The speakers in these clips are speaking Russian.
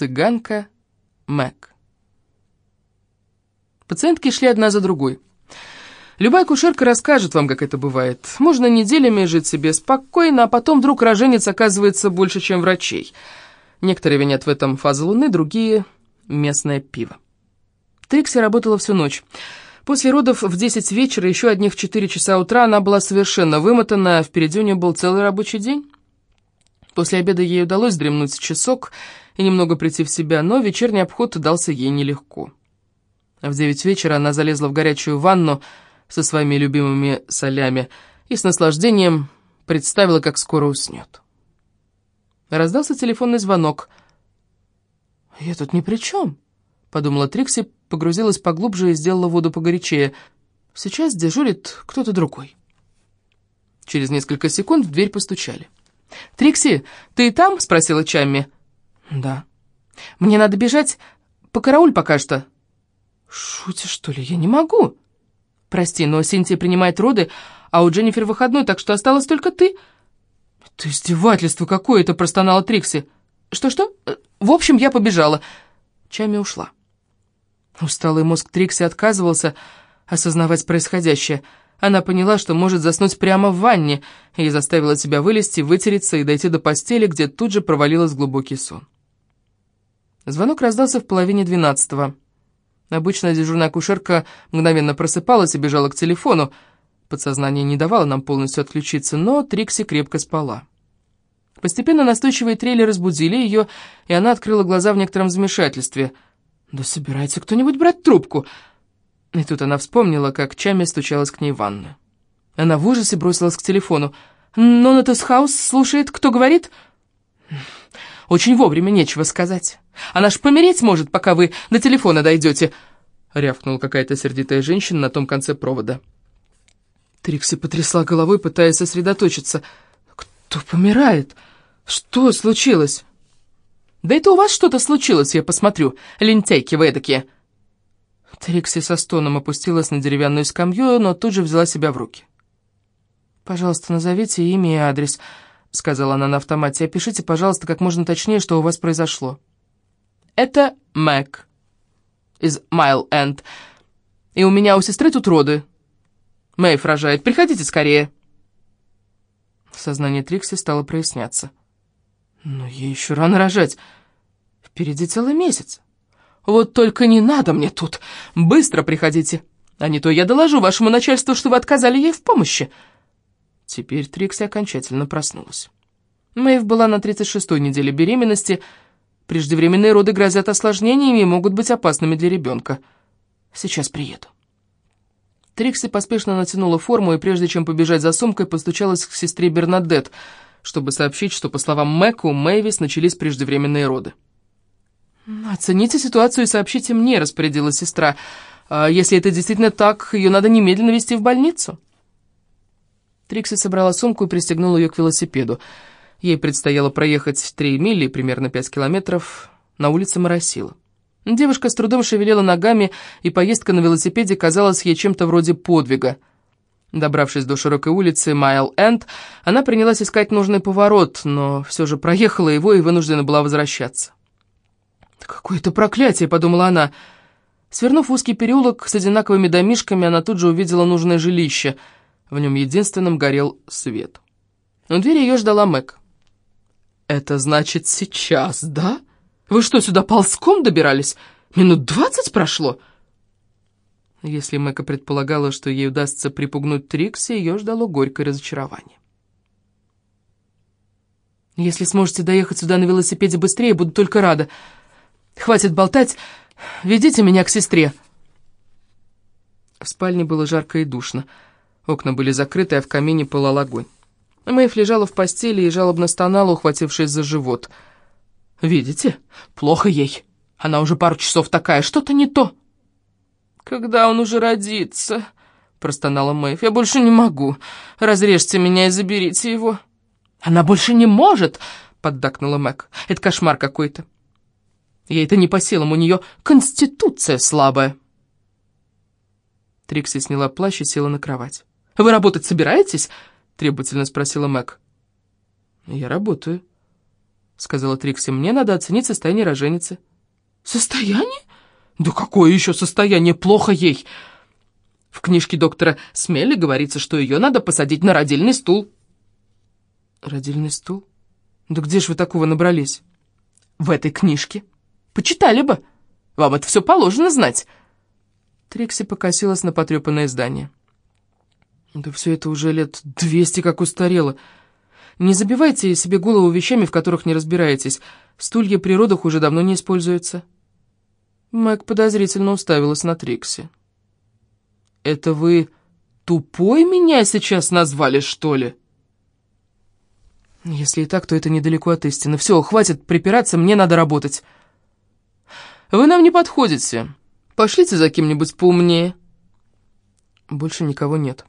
Цыганка Мэг. Пациентки шли одна за другой. Любая кушерка расскажет вам, как это бывает. Можно неделями жить себе спокойно, а потом вдруг роженец оказывается больше, чем врачей. Некоторые винят в этом фазу луны, другие — местное пиво. Трикси работала всю ночь. После родов в 10 вечера, еще одних в 4 часа утра, она была совершенно вымотана, а впереди у нее был целый рабочий день. После обеда ей удалось дремнуть часок и немного прийти в себя, но вечерний обход дался ей нелегко. В девять вечера она залезла в горячую ванну со своими любимыми солями и с наслаждением представила, как скоро уснет. Раздался телефонный звонок. «Я тут ни при чем», — подумала Трикси, погрузилась поглубже и сделала воду погорячее. «Сейчас дежурит кто-то другой». Через несколько секунд в дверь постучали. «Трикси, ты там?» — спросила Чамми. «Да». «Мне надо бежать. Покарауль пока что». «Шутишь, что ли? Я не могу». «Прости, но Синтия принимает роды, а у Дженнифер выходной, так что осталась только ты». «Это издевательство какое-то!» — простонала Трикси. «Что-что? В общем, я побежала». Чами ушла. Усталый мозг Трикси отказывался осознавать происходящее. Она поняла, что может заснуть прямо в ванне, и заставила себя вылезти, вытереться и дойти до постели, где тут же провалилась глубокий сон. Звонок раздался в половине двенадцатого. Обычно дежурная акушерка мгновенно просыпалась и бежала к телефону. Подсознание не давало нам полностью отключиться, но Трикси крепко спала. Постепенно настойчивые трели разбудили ее, и она открыла глаза в некотором замешательстве. «Да собирается кто-нибудь брать трубку!» И тут она вспомнила, как Чами стучалась к ней в ванную. Она в ужасе бросилась к телефону. «Нонатус Хаус слушает, кто говорит?» «Очень вовремя, нечего сказать. Она ж помереть может, пока вы до телефона дойдете!» Рявкнула какая-то сердитая женщина на том конце провода. Трикси потрясла головой, пытаясь сосредоточиться. «Кто помирает? Что случилось?» «Да это у вас что-то случилось, я посмотрю. Лентяйки вы эдакие!» Трикси со стоном опустилась на деревянную скамью, но тут же взяла себя в руки. «Пожалуйста, назовите имя и адрес», — сказала она на автомате. «Опишите, пожалуйста, как можно точнее, что у вас произошло». «Это Мэг из Майл-Энд, и у меня у сестры тут роды. Мэйв рожает. Приходите скорее». Сознание Трикси стало проясняться. «Но ей еще рано рожать. Впереди целый месяц». Вот только не надо мне тут. Быстро приходите, а не то я доложу вашему начальству, что вы отказали ей в помощи». Теперь Трикси окончательно проснулась. Мэйв была на 36-й неделе беременности. Преждевременные роды грозят осложнениями и могут быть опасными для ребенка. Сейчас приеду. Трикси поспешно натянула форму и, прежде чем побежать за сумкой, постучалась к сестре Бернадет, чтобы сообщить, что, по словам Мэка, у Мэйвис начались преждевременные роды. «Оцените ситуацию и сообщите мне», — распорядилась сестра. «А «Если это действительно так, ее надо немедленно везти в больницу». Трикси собрала сумку и пристегнула ее к велосипеду. Ей предстояло проехать три мили, примерно пять километров. На улице моросило. Девушка с трудом шевелила ногами, и поездка на велосипеде казалась ей чем-то вроде подвига. Добравшись до широкой улицы Майл-Энд, она принялась искать нужный поворот, но все же проехала его и вынуждена была возвращаться. «Какое-то проклятие!» — подумала она. Свернув узкий переулок с одинаковыми домишками, она тут же увидела нужное жилище. В нем единственным горел свет. У двери ее ждала Мэг. «Это значит сейчас, да? Вы что, сюда ползком добирались? Минут двадцать прошло?» Если Мэка предполагала, что ей удастся припугнуть Трикси, ее ждало горькое разочарование. «Если сможете доехать сюда на велосипеде быстрее, буду только рада», Хватит болтать, ведите меня к сестре». В спальне было жарко и душно. Окна были закрыты, а в камине пылал огонь. Мэйв лежала в постели и жалобно стонала, ухватившись за живот. «Видите? Плохо ей. Она уже пару часов такая, что-то не то». «Когда он уже родится?» — простонала Мэйв. «Я больше не могу. Разрежьте меня и заберите его». «Она больше не может!» — поддакнула Мэг. «Это кошмар какой-то. Ей это не по силам, у нее конституция слабая. Трикси сняла плащ и села на кровать. «Вы работать собираетесь?» — требовательно спросила Мэг. «Я работаю», — сказала Трикси. «Мне надо оценить состояние роженицы». «Состояние? Да какое еще состояние? Плохо ей!» В книжке доктора Смелли говорится, что ее надо посадить на родильный стул. Родильный стул? Да где ж вы такого набрались? В этой книжке. Почитали бы. Вам это все положено знать. Трикси покосилась на потрепанное здание. Да все это уже лет двести как устарело. Не забивайте себе голову вещами, в которых не разбираетесь. Стулья при родах уже давно не используются. Мэг подозрительно уставилась на Трикси. «Это вы тупой меня сейчас назвали, что ли?» «Если и так, то это недалеко от истины. Все, хватит припираться, мне надо работать». «Вы нам не подходите. Пошлите за кем-нибудь поумнее». «Больше никого нет.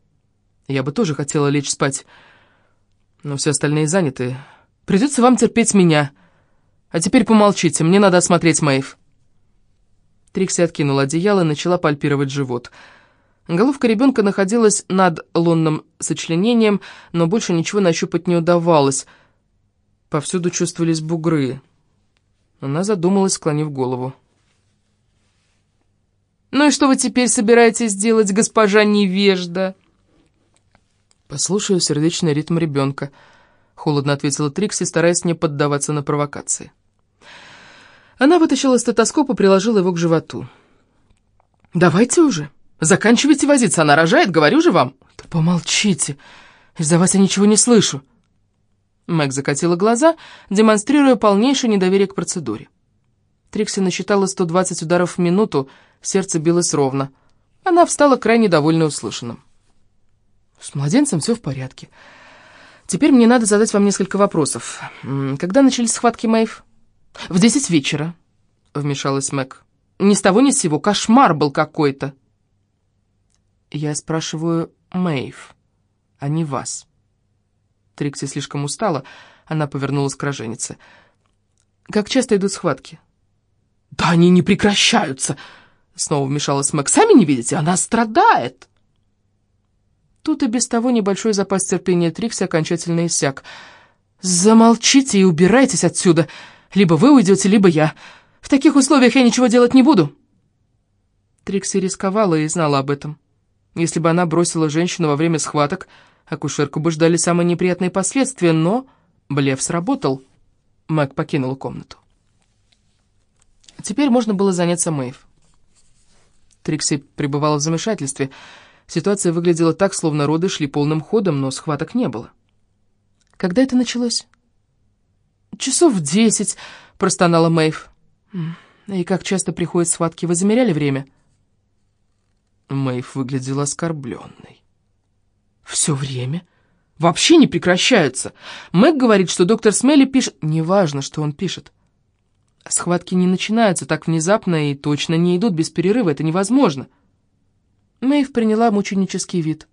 Я бы тоже хотела лечь спать, но все остальные заняты. Придется вам терпеть меня. А теперь помолчите, мне надо осмотреть Мэйв». Трикси откинула одеяло и начала пальпировать живот. Головка ребенка находилась над лунным сочленением, но больше ничего нащупать не удавалось. Повсюду чувствовались бугры. Она задумалась, склонив голову. «Ну и что вы теперь собираетесь делать, госпожа невежда?» «Послушаю сердечный ритм ребенка», — холодно ответила Трикси, стараясь не поддаваться на провокации. Она вытащила стетоскоп и приложила его к животу. «Давайте уже. Заканчивайте возиться. Она рожает, говорю же вам». «Да помолчите. Из-за вас я ничего не слышу». Мэг закатила глаза, демонстрируя полнейшее недоверие к процедуре. Трикси насчитала 120 ударов в минуту, сердце билось ровно. Она встала крайне довольно услышанным. С младенцем все в порядке. Теперь мне надо задать вам несколько вопросов. Когда начались схватки, Мэйв? В десять вечера, вмешалась Мэг. Ни с того ни с сего, кошмар был какой-то. Я спрашиваю Мэйв, а не вас. Трикси слишком устала, она повернулась к роженице. Как часто идут схватки? Да они не прекращаются, снова вмешалась Мэг. Сами не видите, она страдает. Тут и без того небольшой запас терпения Трикси окончательно иссяк. «Замолчите и убирайтесь отсюда. Либо вы уйдете, либо я. В таких условиях я ничего делать не буду». Трикси рисковала и знала об этом. Если бы она бросила женщину во время схваток, акушерку бы ждали самые неприятные последствия, но блеф сработал. Мэг покинула комнату. Теперь можно было заняться Мэйв. Трикси пребывала в замешательстве — Ситуация выглядела так, словно роды шли полным ходом, но схваток не было. «Когда это началось?» «Часов в десять», — простонала Мэйв. «И как часто приходят схватки? Вы замеряли время?» Мэйв выглядела оскорбленной. «Все время? Вообще не прекращаются. Мэг говорит, что доктор Смелли пишет...» «Неважно, что он пишет. Схватки не начинаются так внезапно и точно не идут без перерыва. Это невозможно». Мэйв приняла мученический вид.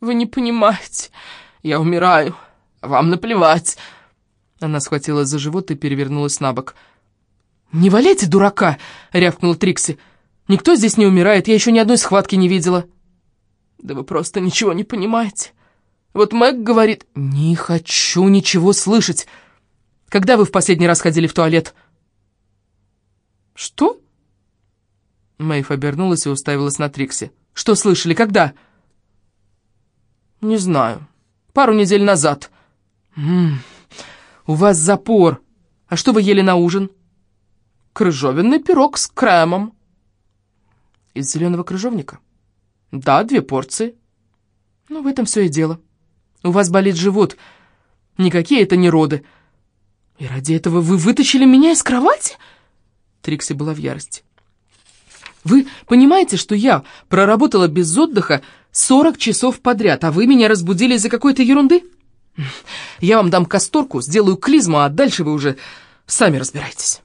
«Вы не понимаете. Я умираю. Вам наплевать». Она схватилась за живот и перевернулась на бок. «Не валяйте дурака!» — рявкнула Трикси. «Никто здесь не умирает, я еще ни одной схватки не видела». «Да вы просто ничего не понимаете. Вот Мэг говорит...» «Не хочу ничего слышать. Когда вы в последний раз ходили в туалет?» «Что?» Мэйв обернулась и уставилась на Трикси. Что слышали? Когда?» «Не знаю. Пару недель назад». «М -м, у вас запор. А что вы ели на ужин?» «Крыжовенный пирог с кремом». «Из зеленого крыжовника?» «Да, две порции». «Ну, в этом все и дело. У вас болит живот. Никакие это не роды. И ради этого вы вытащили меня из кровати?» Трикси была в ярости. Вы понимаете, что я проработала без отдыха 40 часов подряд, а вы меня разбудили из-за какой-то ерунды? Я вам дам касторку, сделаю клизму, а дальше вы уже сами разбирайтесь.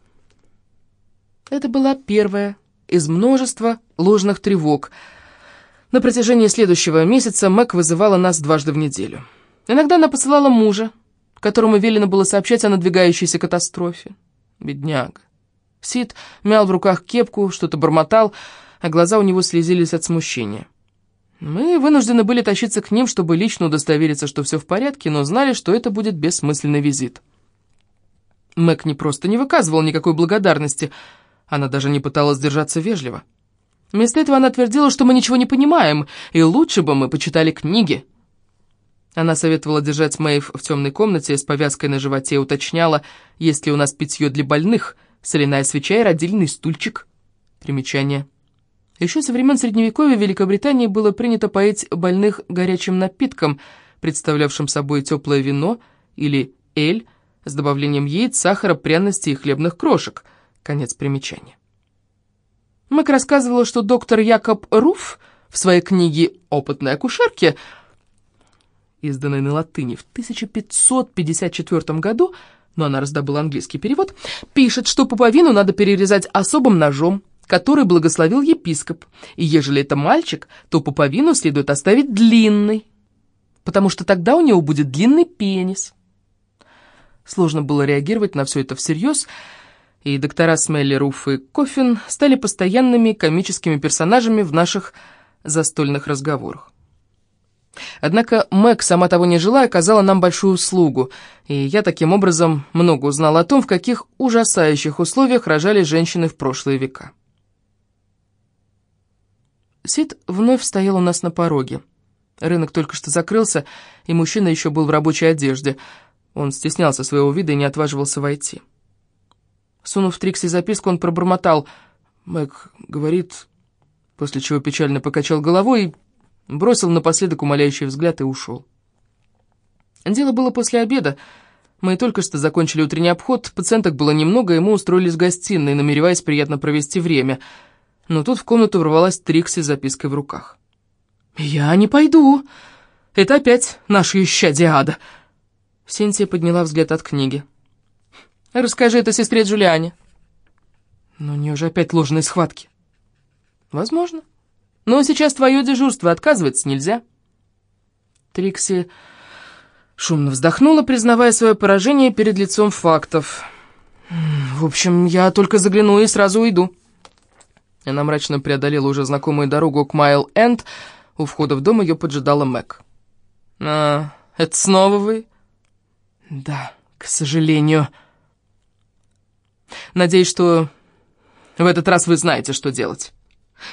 Это была первая из множества ложных тревог. На протяжении следующего месяца Мэг вызывала нас дважды в неделю. Иногда она посылала мужа, которому велено было сообщать о надвигающейся катастрофе. Бедняга. Сид мял в руках кепку, что-то бормотал, а глаза у него слезились от смущения. Мы вынуждены были тащиться к ним, чтобы лично удостовериться, что все в порядке, но знали, что это будет бессмысленный визит. Мэг не просто не выказывала никакой благодарности, она даже не пыталась держаться вежливо. Вместо этого она твердила, что мы ничего не понимаем, и лучше бы мы почитали книги. Она советовала держать Мэйв в темной комнате с повязкой на животе и уточняла, есть ли у нас питье для больных, соляная свеча и родильный стульчик. Примечание. Еще со времен Средневековья в Великобритании было принято поить больных горячим напитком, представлявшим собой теплое вино или эль с добавлением яиц, сахара, пряностей и хлебных крошек. Конец примечания. Мэг рассказывала, что доктор Якоб Руф в своей книге «Опытные акушерки», изданной на латыни в 1554 году, но она раздобыла английский перевод, пишет, что пуповину надо перерезать особым ножом, который благословил епископ, и ежели это мальчик, то пуповину следует оставить длинной, потому что тогда у него будет длинный пенис. Сложно было реагировать на все это всерьез, и доктора Смелли, Руф и Кофин стали постоянными комическими персонажами в наших застольных разговорах. Однако Мэг, сама того не желая, оказала нам большую услугу, и я таким образом много узнала о том, в каких ужасающих условиях рожали женщины в прошлые века. Сид вновь стоял у нас на пороге. Рынок только что закрылся, и мужчина еще был в рабочей одежде. Он стеснялся своего вида и не отваживался войти. Сунув Трикси записку, он пробормотал. Мэг говорит, после чего печально покачал головой и бросил напоследок умоляющий взгляд и ушел. Дело было после обеда. Мы только что закончили утренний обход, пациенток было немного, и мы устроились в гостиной, намереваясь приятно провести время. Но тут в комнату ворвалась Трикси с запиской в руках. «Я не пойду. Это опять наша исчадие ада». Синтия подняла взгляд от книги. Расскажи это сестре Джулиане. Но у нее же опять ложные схватки. Возможно. Но сейчас твое дежурство, отказываться нельзя. Трикси шумно вздохнула, признавая свое поражение перед лицом фактов. В общем, я только загляну и сразу уйду. Она мрачно преодолела уже знакомую дорогу к Майл-Энд. У входа в дом ее поджидала Мэг. «А, это снова вы?» «Да, к сожалению». Надеюсь, что в этот раз вы знаете, что делать.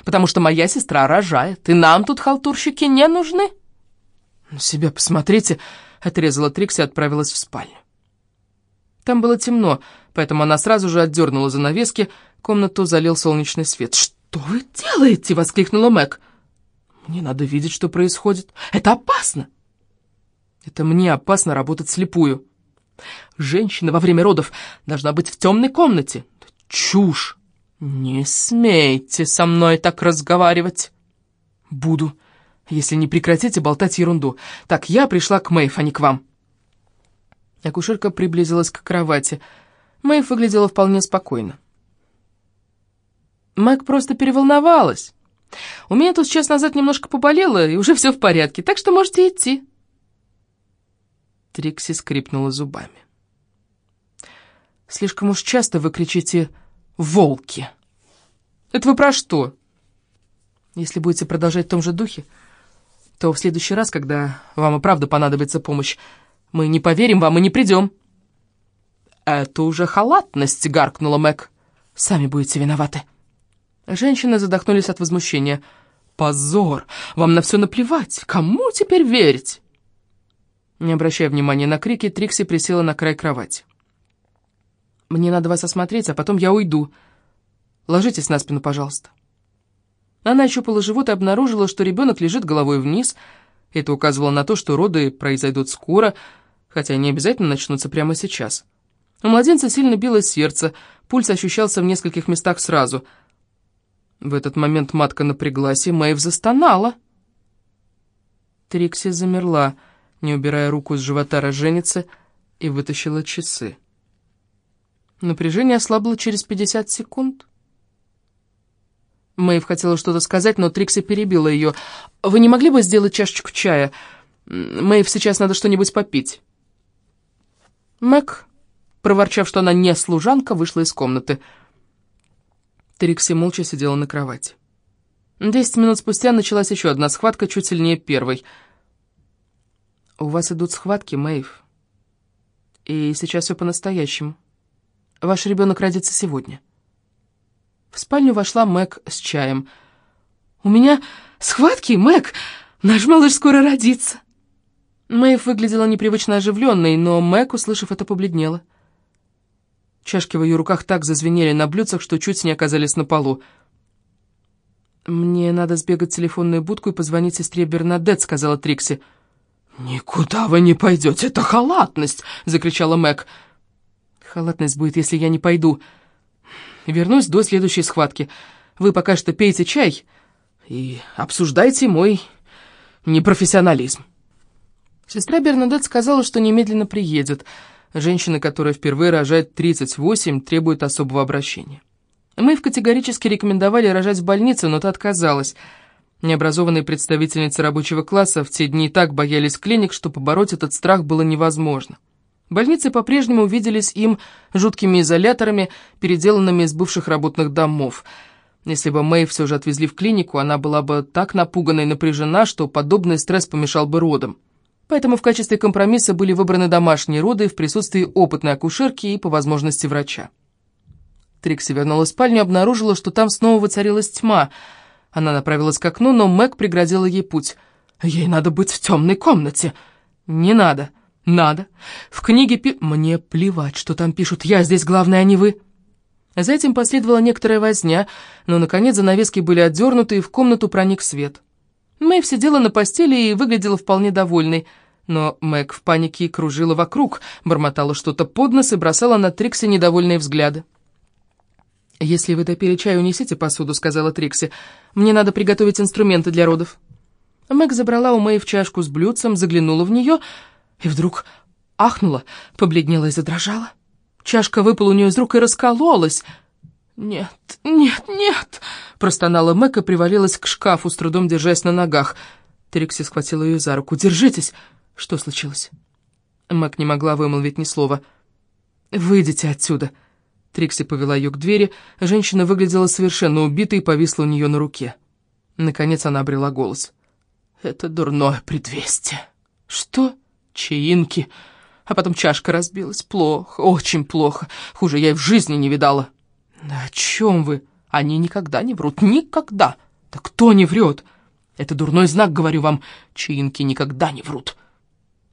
Потому что моя сестра рожает, и нам тут халтурщики не нужны. На себя посмотрите, отрезала Трикси и отправилась в спальню. Там было темно, поэтому она сразу же отдернула занавески, комнату залил солнечный свет. «Что вы делаете?» — воскликнула Мэг. «Мне надо видеть, что происходит. Это опасно!» «Это мне опасно работать слепую». Женщина во время родов должна быть в темной комнате. Чушь! Не смейте со мной так разговаривать. Буду, если не прекратите болтать ерунду. Так, я пришла к Мэйв, а не к вам. Акушерка приблизилась к кровати. Мэйв выглядела вполне спокойно. Мэг просто переволновалась. У меня тут час назад немножко поболело, и уже все в порядке, так что можете идти. Трикси скрипнула зубами. «Слишком уж часто вы кричите «волки». Это вы про что? Если будете продолжать в том же духе, то в следующий раз, когда вам и правда понадобится помощь, мы не поверим вам и не придем». «Это уже халатность», — гаркнула Мэг. «Сами будете виноваты». Женщины задохнулись от возмущения. «Позор! Вам на все наплевать! Кому теперь верить?» Не обращая внимания на крики, Трикси присела на край кровати. «Мне надо вас осмотреть, а потом я уйду. Ложитесь на спину, пожалуйста». Она ощупала живот и обнаружила, что ребенок лежит головой вниз. Это указывало на то, что роды произойдут скоро, хотя не обязательно начнутся прямо сейчас. У младенца сильно билось сердце, пульс ощущался в нескольких местах сразу. В этот момент матка напряглась, и Мэйв застонала. Трикси замерла не убирая руку с живота роженицы, и вытащила часы. Напряжение ослабло через 50 секунд. Мэйв хотела что-то сказать, но Трикси перебила ее. «Вы не могли бы сделать чашечку чая? Мэйв, сейчас надо что-нибудь попить». Мэг, проворчав, что она не служанка, вышла из комнаты. Трикси молча сидела на кровати. Десять минут спустя началась еще одна схватка, чуть сильнее первой — «У вас идут схватки, Мэйв. И сейчас все по-настоящему. Ваш ребенок родится сегодня». В спальню вошла Мэг с чаем. «У меня схватки, Мэг! Наш малыш скоро родится!» Мэйв выглядела непривычно оживленной, но Мэг, услышав это, побледнела. Чашки в ее руках так зазвенели на блюдцах, что чуть не оказались на полу. «Мне надо сбегать в телефонную будку и позвонить сестре Бернадет», — сказала Трикси. «Никуда вы не пойдете, это халатность!» — закричала Мэг. «Халатность будет, если я не пойду. Вернусь до следующей схватки. Вы пока что пейте чай и обсуждайте мой непрофессионализм». Сестра Бернадет сказала, что немедленно приедет. Женщина, которая впервые рожает 38, требует особого обращения. Мы в категорически рекомендовали рожать в больнице, но та отказалась. Необразованные представительницы рабочего класса в те дни так боялись клиник, что побороть этот страх было невозможно. Больницы по-прежнему виделись им жуткими изоляторами, переделанными из бывших работных домов. Если бы Мэй все же отвезли в клинику, она была бы так напугана и напряжена, что подобный стресс помешал бы родам. Поэтому в качестве компромисса были выбраны домашние роды в присутствии опытной акушерки и, по возможности, врача. Трикси вернулась в спальню и обнаружила, что там снова воцарилась тьма. Она направилась к окну, но Мэг преградила ей путь. «Ей надо быть в темной комнате». «Не надо». «Надо. В книге пи...» «Мне плевать, что там пишут. Я здесь главная, а не вы». За этим последовала некоторая возня, но, наконец, занавески были отдернуты, и в комнату проник свет. Мэйв сидела на постели и выглядела вполне довольной, но Мэг в панике кружила вокруг, бормотала что-то под нос и бросала на Трикси недовольные взгляды. «Если вы допили чай, унесите посуду», — сказала Трикси. «Мне надо приготовить инструменты для родов». Мэг забрала у Мэйв чашку с блюдцем, заглянула в нее и вдруг ахнула, побледнела и задрожала. Чашка выпала у нее из рук и раскололась — «Нет, нет, нет!» — простонала Мэг и привалилась к шкафу, с трудом держась на ногах. Трикси схватила ее за руку. «Держитесь!» «Что случилось?» Мэг не могла вымолвить ни слова. «Выйдите отсюда!» Трикси повела ее к двери. Женщина выглядела совершенно убитой и повисла у нее на руке. Наконец она обрела голос. «Это дурное предвестие». «Что?» «Чаинки!» А потом чашка разбилась. Плохо, очень плохо. Хуже я и в жизни не видала. «Да о чем вы? Они никогда не врут. Никогда! Да кто не врет? Это дурной знак, говорю вам. Чаинки никогда не врут».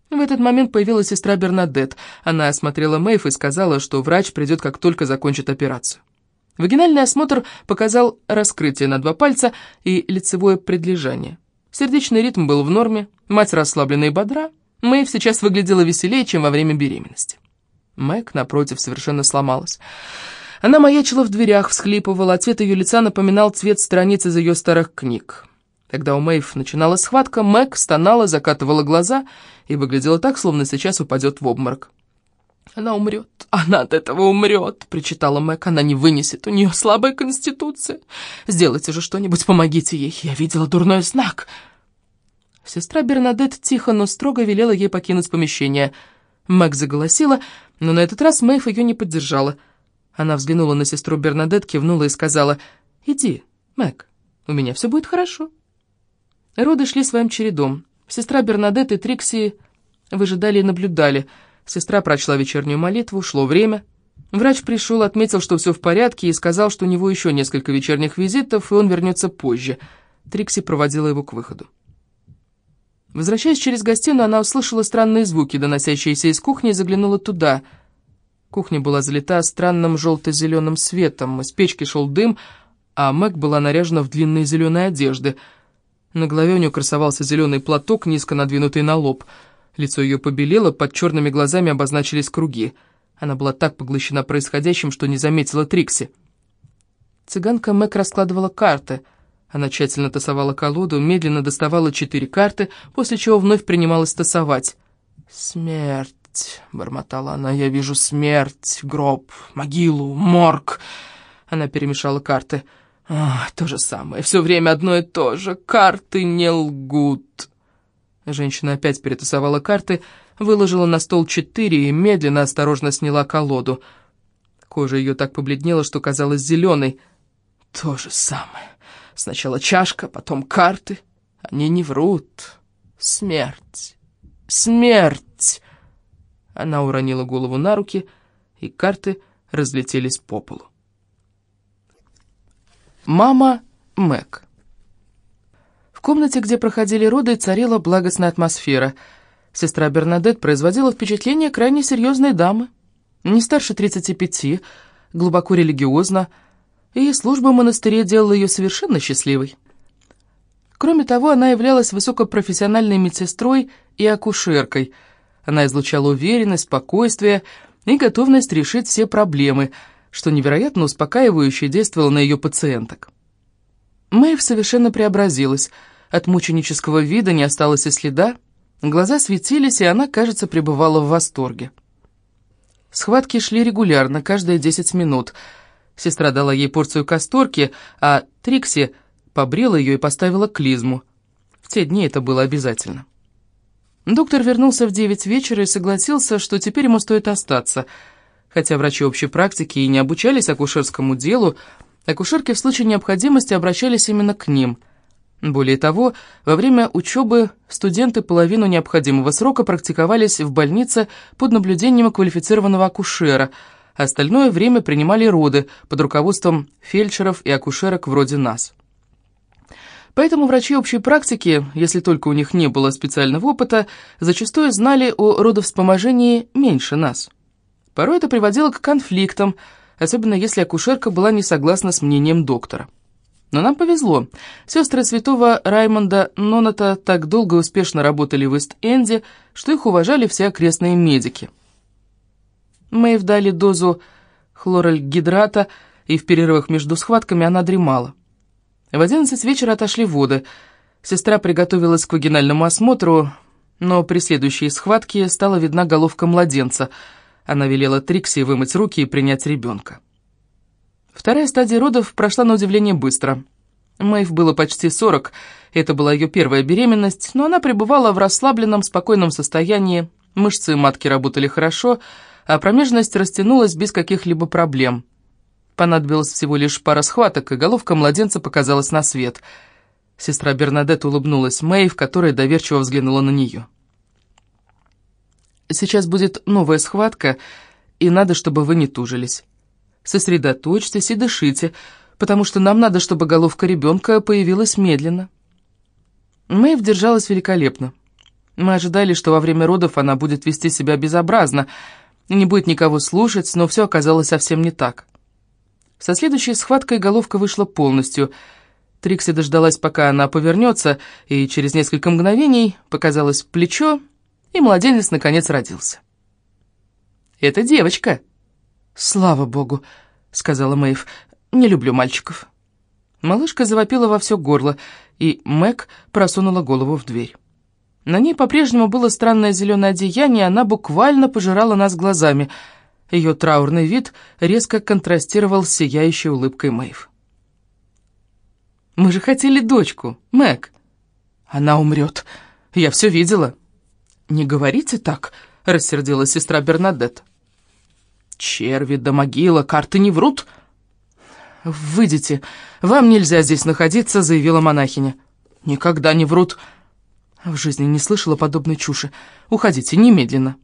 В этот момент появилась сестра Бернадет. Она осмотрела Мэйв и сказала, что врач придет, как только закончит операцию. Вагинальный осмотр показал раскрытие на два пальца и лицевое предлежание. Сердечный ритм был в норме, мать расслаблена и бодра. Мэйв сейчас выглядела веселее, чем во время беременности. Мэг, напротив, совершенно сломалась. Она маячила в дверях, всхлипывала, а цвет ее лица напоминал цвет страниц из ее старых книг. Когда у Мэйв начиналась схватка, Мэг стонала, закатывала глаза и выглядела так, словно сейчас упадет в обморок. «Она умрет, она от этого умрет», — причитала Мэг. «Она не вынесет, у нее слабая конституция. Сделайте же что-нибудь, помогите ей. Я видела дурной знак». Сестра Бернадет тихо, но строго велела ей покинуть помещение. Мэг заголосила, но на этот раз Мэйв ее не поддержала — она взглянула на сестру Бернадет, кивнула и сказала, «Иди, Мэг, у меня все будет хорошо». Роды шли своим чередом. Сестра Бернадет и Трикси выжидали и наблюдали. Сестра прочла вечернюю молитву, шло время. Врач пришел, отметил, что все в порядке, и сказал, что у него еще несколько вечерних визитов, и он вернется позже. Трикси проводила его к выходу. Возвращаясь через гостиную, она услышала странные звуки, доносящиеся из кухни, и заглянула туда — Кухня была залита странным желто-зеленым светом, из печки шел дым, а Мэг была наряжена в длинные зеленые одежды. На голове у нее красовался зеленый платок, низко надвинутый на лоб. Лицо ее побелело, под черными глазами обозначились круги. Она была так поглощена происходящим, что не заметила Трикси. Цыганка Мэг раскладывала карты. Она тщательно тасовала колоду, медленно доставала четыре карты, после чего вновь принималась тасовать. «Смерть!» смерть!» — бормотала она. «Я вижу смерть, гроб, могилу, морг!» Она перемешала карты. «А, то же самое, все время одно и то же. Карты не лгут!» Женщина опять перетасовала карты, выложила на стол четыре и медленно, осторожно сняла колоду. Кожа ее так побледнела, что казалась зеленой. То же самое. Сначала чашка, потом карты. Они не врут. Смерть. Смерть. Она уронила голову на руки, и карты разлетелись по полу. Мама Мэг. В комнате, где проходили роды, царила благостная атмосфера. Сестра Бернадет производила впечатление крайне серьезной дамы. Не старше 35, глубоко религиозна, и служба в монастыре делала ее совершенно счастливой. Кроме того, она являлась высокопрофессиональной медсестрой и акушеркой. Она излучала уверенность, спокойствие и готовность решить все проблемы, что невероятно успокаивающе действовало на ее пациенток. Мэйв совершенно преобразилась. От мученического вида не осталось и следа. Глаза светились, и она, кажется, пребывала в восторге. Схватки шли регулярно, каждые десять минут. Сестра дала ей порцию касторки, а Трикси побрила ее и поставила клизму. В те дни это было обязательно. Доктор вернулся в девять вечера и согласился, что теперь ему стоит остаться. Хотя врачи общей практики и не обучались акушерскому делу, акушерки в случае необходимости обращались именно к ним. Более того, во время учебы студенты половину необходимого срока практиковались в больнице под наблюдением квалифицированного акушера, остальное время принимали роды под руководством фельдшеров и акушерок вроде нас. Поэтому врачи общей практики, если только у них не было специального опыта, зачастую знали о родовспоможении меньше нас. Порой это приводило к конфликтам, особенно если акушерка была не согласна с мнением доктора. Но нам повезло. Сестры святого Раймонда Ноната так долго и успешно работали в Ист-Энде, что их уважали все окрестные медики. Мэйв дали дозу хлоральгидрата, и в перерывах между схватками она дремала. В одиннадцать вечера отошли воды. Сестра приготовилась к вагинальному осмотру, но при следующей схватке стала видна головка младенца. Она велела Трикси вымыть руки и принять ребенка. Вторая стадия родов прошла на удивление быстро. Мэйв было почти сорок, это была ее первая беременность, но она пребывала в расслабленном, спокойном состоянии, мышцы матки работали хорошо, а промежность растянулась без каких-либо проблем. Понадобилось всего лишь пара схваток, и головка младенца показалась на свет. Сестра Бернадет улыбнулась Мэйв, которая доверчиво взглянула на нее. «Сейчас будет новая схватка, и надо, чтобы вы не тужились. Сосредоточьтесь и дышите, потому что нам надо, чтобы головка ребенка появилась медленно». Мэйв держалась великолепно. Мы ожидали, что во время родов она будет вести себя безобразно, не будет никого слушать, но все оказалось совсем не так. Со следующей схваткой головка вышла полностью. Трикси дождалась, пока она повернется, и через несколько мгновений показалось плечо, и младенец наконец родился. «Это девочка!» «Слава богу!» — сказала Мэйв. «Не люблю мальчиков». Малышка завопила во все горло, и Мэг просунула голову в дверь. На ней по-прежнему было странное зеленое одеяние, она буквально пожирала нас глазами — ее траурный вид резко контрастировал с сияющей улыбкой Мэйв. «Мы же хотели дочку, Мэг!» «Она умрет. Я все видела». «Не говорите так», — рассердилась сестра Бернадет. «Черви да могила, карты не врут». «Выйдите, вам нельзя здесь находиться», — заявила монахиня. «Никогда не врут». В жизни не слышала подобной чуши. «Уходите немедленно».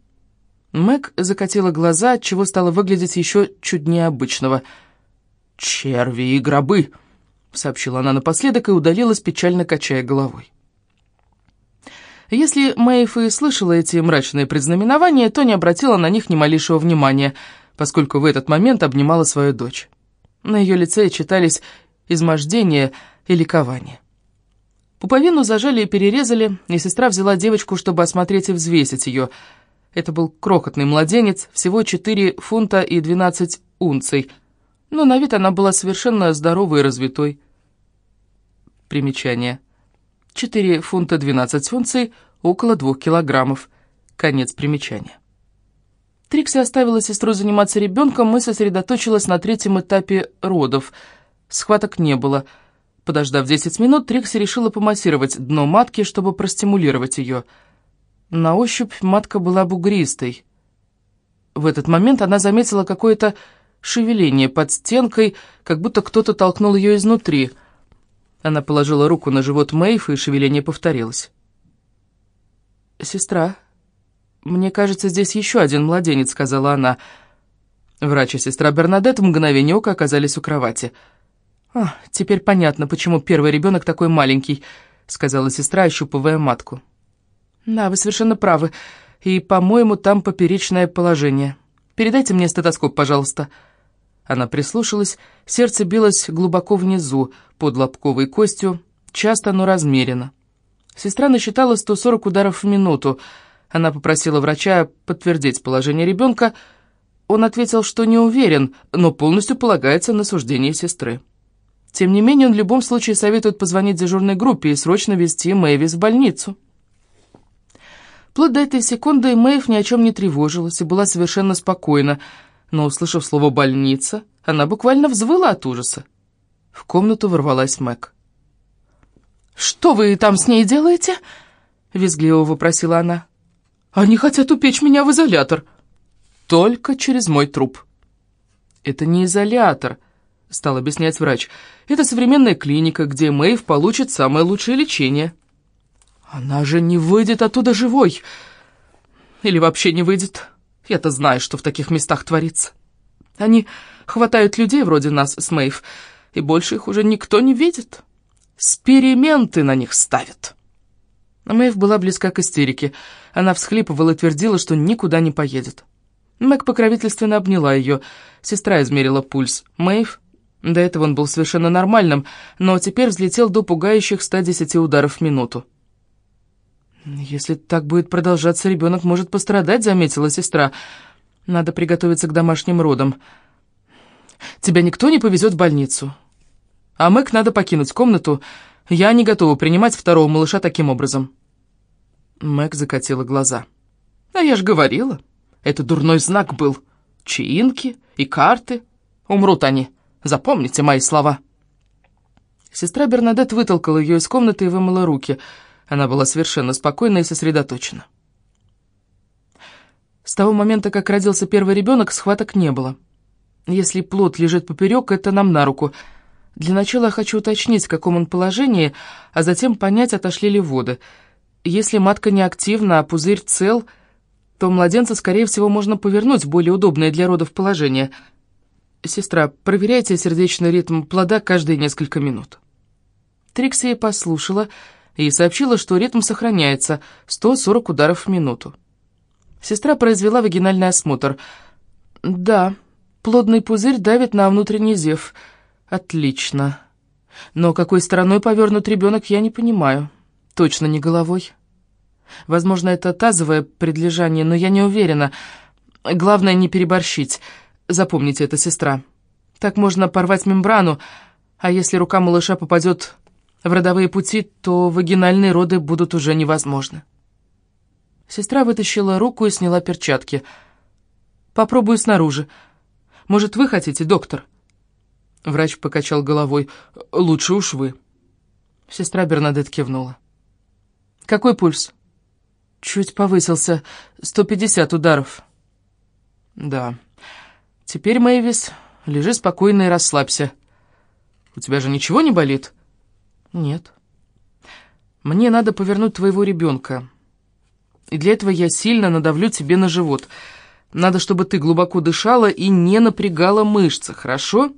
Мэг закатила глаза, отчего стало выглядеть еще чуднее обычного. «Черви и гробы!» — сообщила она напоследок и удалилась, печально качая головой. Если Мэйф и слышала эти мрачные предзнаменования, то не обратила на них ни малейшего внимания, поскольку в этот момент обнимала свою дочь. На ее лице читались измождение и ликование. Пуповину зажали и перерезали, и сестра взяла девочку, чтобы осмотреть и взвесить ее — это был крохотный младенец, всего 4 фунта и 12 унций, но на вид она была совершенно здоровой и развитой. Примечание. 4 фунта 12 унций, около 2 килограммов. Конец примечания. Трикси оставила сестру заниматься ребенком и сосредоточилась на третьем этапе родов. Схваток не было. Подождав 10 минут, Трикси решила помассировать дно матки, чтобы простимулировать ее – на ощупь матка была бугристой. В этот момент она заметила какое-то шевеление под стенкой, как будто кто-то толкнул ее изнутри. Она положила руку на живот Мэйф, и шевеление повторилось. «Сестра, мне кажется, здесь еще один младенец», — сказала она. Врач и сестра Бернадет в мгновение ока оказались у кровати. «А, теперь понятно, почему первый ребенок такой маленький», — сказала сестра, ощупывая матку. «Да, вы совершенно правы, и, по-моему, там поперечное положение. Передайте мне стетоскоп, пожалуйста». Она прислушалась, сердце билось глубоко внизу, под лобковой костью, часто, но размеренно. Сестра насчитала 140 ударов в минуту. Она попросила врача подтвердить положение ребенка, — он ответил, что не уверен, но полностью полагается на суждение сестры. Тем не менее, он в любом случае советует позвонить дежурной группе и срочно везти Мэйвис в больницу. Вплоть до этой секунды Мэйв ни о чем не тревожилась и была совершенно спокойна, но, услышав слово «больница», она буквально взвыла от ужаса. В комнату ворвалась Мэг. «Что вы там с ней делаете?» — визгливо вопросила она. «Они хотят упечь меня в изолятор» только через мой труп». «Это не изолятор», — стал объяснять врач. «Это современная клиника, где Мэйв получит самое лучшее лечение». «Она же не выйдет оттуда живой. Или вообще не выйдет. Я-то знаю, что в таких местах творится. Они хватают людей вроде нас с Мэйв, и больше их уже никто не видит. Сперименты на них ставят». Мэйв была близка к истерике. Она всхлипывала и твердила, что никуда не поедет. Мэг покровительственно обняла ее. Сестра измерила пульс. Мэйв? До этого он был совершенно нормальным, но теперь взлетел до пугающих 110 ударов в минуту. «Если так будет продолжаться, ребенок может пострадать», — заметила сестра. «Надо приготовиться к домашним родам. Тебя никто не повезет в больницу. А Мэг надо покинуть комнату. Я не готова принимать второго малыша таким образом». Мэг закатила глаза. «А я ж говорила». Это дурной знак был. Чаинки и карты. Умрут они. Запомните мои слова. Сестра Бернадет вытолкала ее из комнаты и вымыла руки. Она была совершенно спокойна и сосредоточена. С того момента, как родился первый ребенок, схваток не было. Если плод лежит поперек, это нам на руку. Для начала я хочу уточнить, в каком он положении, а затем понять, отошли ли воды. Если матка не активна, а пузырь цел — то младенца, скорее всего, можно повернуть в более удобное для родов положение. Сестра, проверяйте сердечный ритм плода каждые несколько минут. Трикси послушала и сообщила, что ритм сохраняется 140 ударов в минуту. Сестра произвела вагинальный осмотр. «Да, плодный пузырь давит на внутренний зев. Отлично. Но какой стороной повернут ребенок, я не понимаю. Точно не головой». Возможно, это тазовое предлежание, но я не уверена. Главное, не переборщить. Запомните это, сестра. Так можно порвать мембрану, а если рука малыша попадет в родовые пути, то вагинальные роды будут уже невозможны. Сестра вытащила руку и сняла перчатки. «Попробую снаружи. Может, вы хотите, доктор?» Врач покачал головой. «Лучше уж вы». Сестра Бернадет кивнула. «Какой пульс?» Чуть повысился. 150 ударов. Да. Теперь, Мэйвис, лежи спокойно и расслабься. У тебя же ничего не болит? Нет. Мне надо повернуть твоего ребенка. И для этого я сильно надавлю тебе на живот. Надо, чтобы ты глубоко дышала и не напрягала мышцы, хорошо?»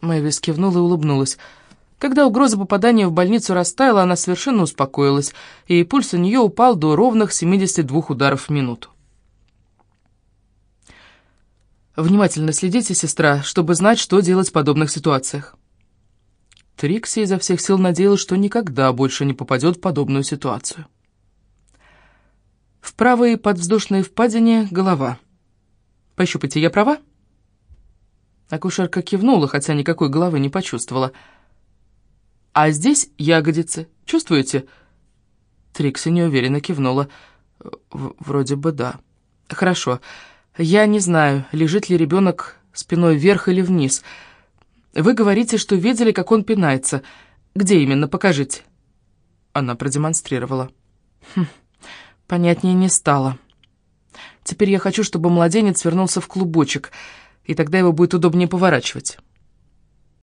Мэвис кивнула и улыбнулась. Когда угроза попадания в больницу растаяла, она совершенно успокоилась, и пульс у нее упал до ровных 72 ударов в минуту. Внимательно следите, сестра, чтобы знать, что делать в подобных ситуациях. Трикси изо всех сил надеялась, что никогда больше не попадет в подобную ситуацию. В правой подвздошной впадине голова. Пощупайте, я права? Акушерка кивнула, хотя никакой головы не почувствовала. А здесь ягодицы. Чувствуете?» Трикси неуверенно кивнула. «Вроде бы да». «Хорошо. Я не знаю, лежит ли ребенок спиной вверх или вниз. Вы говорите, что видели, как он пинается. Где именно? Покажите». Она продемонстрировала. Хм, понятнее не стало. Теперь я хочу, чтобы младенец вернулся в клубочек, и тогда его будет удобнее поворачивать.